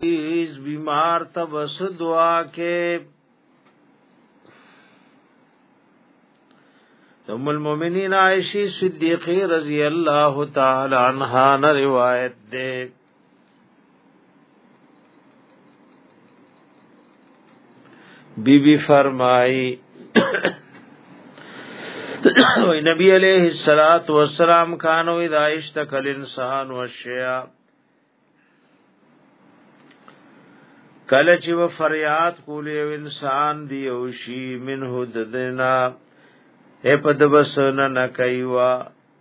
اس بیمار ته بس دعا کې ام المؤمنین عائشہ صدیقہ رضی اللہ تعالی عنہا نے روایت دے بی بی فرمائی وی نبی علیہ الصلات والسلام کانو اذا اشتکل انسان والشیاء کله چې و فریاد کول یو انسان دی او شی منه ددنا اے پد بس نه نکایوا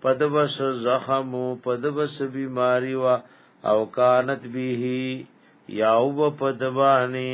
پد بس زخم پد بس بیماری وا او کانت به یاو پد باندې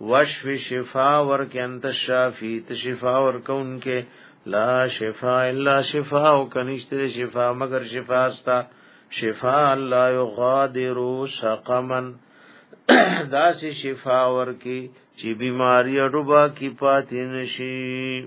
وشفی شفا ورک انت الشافی ته شفا ورکون کې لا شفا الا شفا او کنيشت شفا مگر شفا استا شفا لا یغادر سقما داسې شفا ورکی چې بیماری اډوبا کی پاتې نشي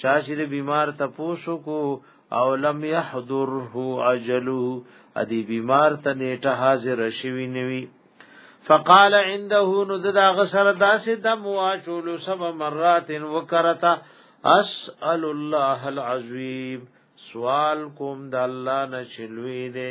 چا چې د بیمار تپوسو کو او لم يحضره اجله ادي بیمار ته نیټه حاضر شوی نوي فقال عنده نو دا غسر داسې دم واشول سب مرات وکرتا اسال الله العظیم سوال کوم د الله نشلوی دې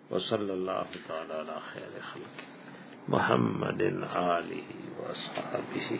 وصلى الله تعالى على خير خلقه محمد آله وأصحابه